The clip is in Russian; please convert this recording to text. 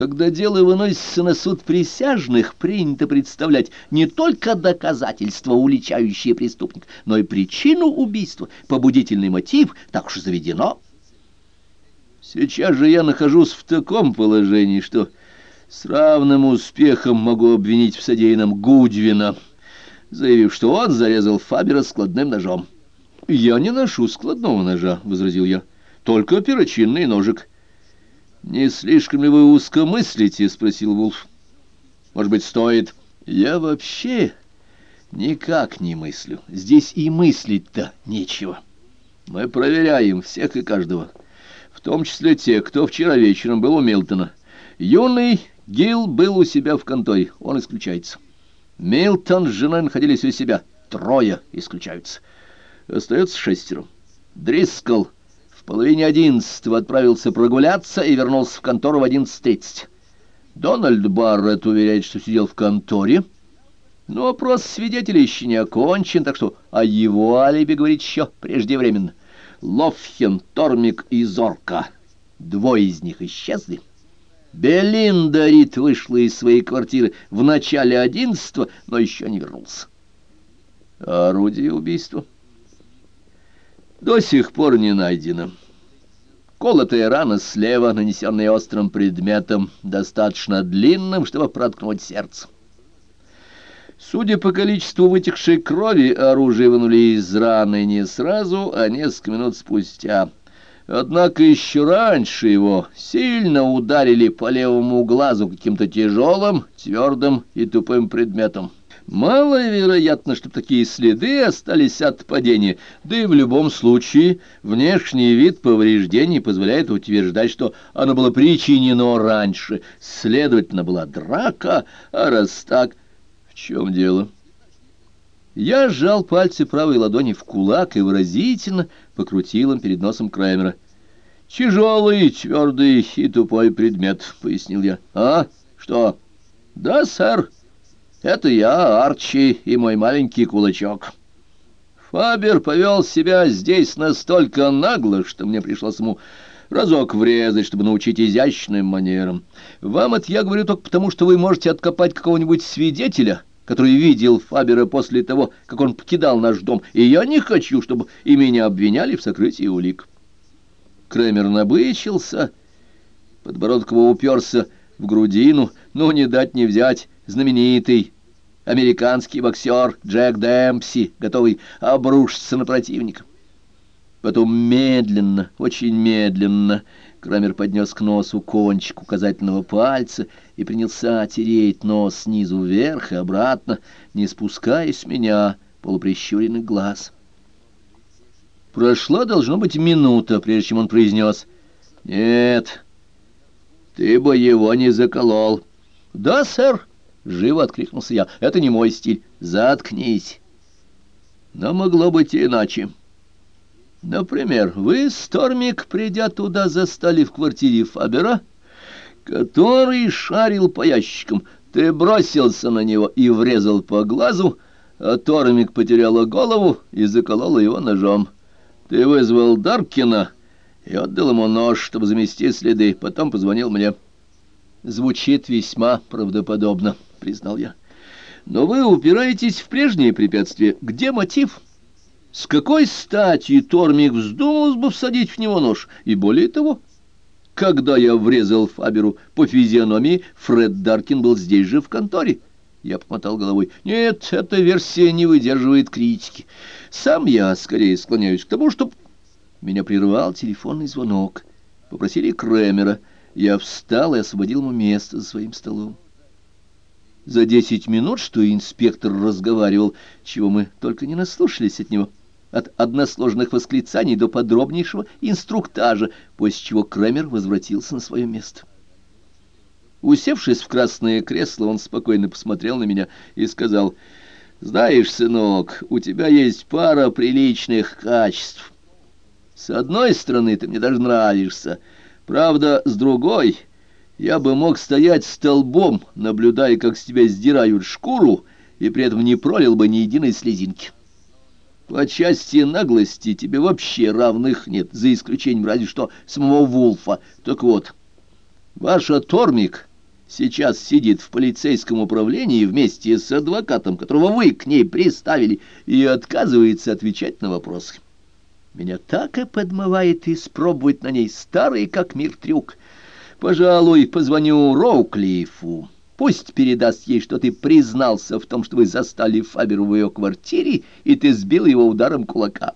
Когда дело выносится на суд присяжных, принято представлять не только доказательства, уличающие преступник, но и причину убийства, побудительный мотив, так уж заведено. Сейчас же я нахожусь в таком положении, что с равным успехом могу обвинить в содеянном Гудвина, заявив, что он зарезал Фабера складным ножом. «Я не ношу складного ножа», — возразил я, — «только перочинный ножик». «Не слишком ли вы узко мыслите?» — спросил Вулф. «Может быть, стоит...» «Я вообще никак не мыслю. Здесь и мыслить-то нечего. Мы проверяем всех и каждого, в том числе те, кто вчера вечером был у Милтона. Юный Гил был у себя в конторе, он исключается. Милтон с женой находились у себя, трое исключаются. Остается шестеро. Дрискл половине одиннадцатого отправился прогуляться и вернулся в контору в одиннадцать тридцать. Дональд Барретт уверяет, что сидел в конторе, но опрос свидетелей еще не окончен, так что о его алиби говорить еще преждевременно. Лофхен, Тормик и Зорка. Двое из них исчезли. Белинда Рид вышла из своей квартиры в начале одиннадцатого, но еще не вернулся. Орудие убийства до сих пор не найдено. Колотая рана слева, нанесенная острым предметом, достаточно длинным, чтобы проткнуть сердце. Судя по количеству вытекшей крови, оружие вынули из раны не сразу, а несколько минут спустя. Однако еще раньше его сильно ударили по левому глазу каким-то тяжелым, твердым и тупым предметом. Маловероятно, что такие следы остались от падения, да и в любом случае внешний вид повреждений позволяет утверждать, что оно было причинено раньше, следовательно, была драка, а раз так, в чем дело? Я сжал пальцы правой ладони в кулак и выразительно покрутил им перед носом Краймера. «Тяжелый, твердый и тупой предмет», — пояснил я. «А? Что?» «Да, сэр». Это я, Арчи, и мой маленький кулачок. Фабер повел себя здесь настолько нагло, что мне пришлось ему разок врезать, чтобы научить изящным манерам. Вам это я говорю только потому, что вы можете откопать какого-нибудь свидетеля, который видел Фабера после того, как он покидал наш дом, и я не хочу, чтобы и меня обвиняли в сокрытии улик. Кремер набычился, подбородок его уперся в грудину, но не дать не взять, знаменитый американский боксер Джек Дэмпси, готовый обрушиться на противника. Потом медленно, очень медленно, Крамер поднес к носу кончик указательного пальца и принялся тереть нос снизу вверх и обратно, не спуская с меня полуприщуренных глаз. Прошла, должно быть, минута, прежде чем он произнес «Нет, ты бы его не заколол». «Да, сэр», Живо откликнулся я. Это не мой стиль. Заткнись. Но могло быть иначе. Например, вы, Стормик, придя туда, застали в квартире Фабера, который шарил по ящикам. Ты бросился на него и врезал по глазу, а Тормик потеряла голову и заколола его ножом. Ты вызвал Даркина и отдал ему нож, чтобы замести следы, потом позвонил мне. Звучит весьма правдоподобно. — признал я. «Но вы упираетесь в прежние препятствия. Где мотив?» С какой стати Тормик вздумался бы всадить в него нож? И более того, когда я врезал Фаберу по физиономии, Фред Даркин был здесь же в конторе. Я помотал головой. Нет, эта версия не выдерживает критики. Сам я скорее склоняюсь к тому, что... Меня прервал телефонный звонок. Попросили Кремера. Я встал и освободил ему место за своим столом за десять минут, что инспектор разговаривал, чего мы только не наслушались от него, от односложных восклицаний до подробнейшего инструктажа, после чего Кремер возвратился на свое место. Усевшись в красное кресло, он спокойно посмотрел на меня и сказал, «Знаешь, сынок, у тебя есть пара приличных качеств. С одной стороны, ты мне даже нравишься, правда, с другой...» Я бы мог стоять столбом, наблюдая, как с тебя сдирают шкуру, и при этом не пролил бы ни единой слезинки. По части наглости тебе вообще равных нет, за исключением разве что самого Вулфа. Так вот, ваша Тормик сейчас сидит в полицейском управлении вместе с адвокатом, которого вы к ней приставили, и отказывается отвечать на вопросы. Меня так и подмывает испробовать на ней старый как мир трюк. Пожалуй, позвоню Роуклифу. Пусть передаст ей, что ты признался в том, что вы застали Фаберу в ее квартире, и ты сбил его ударом кулака.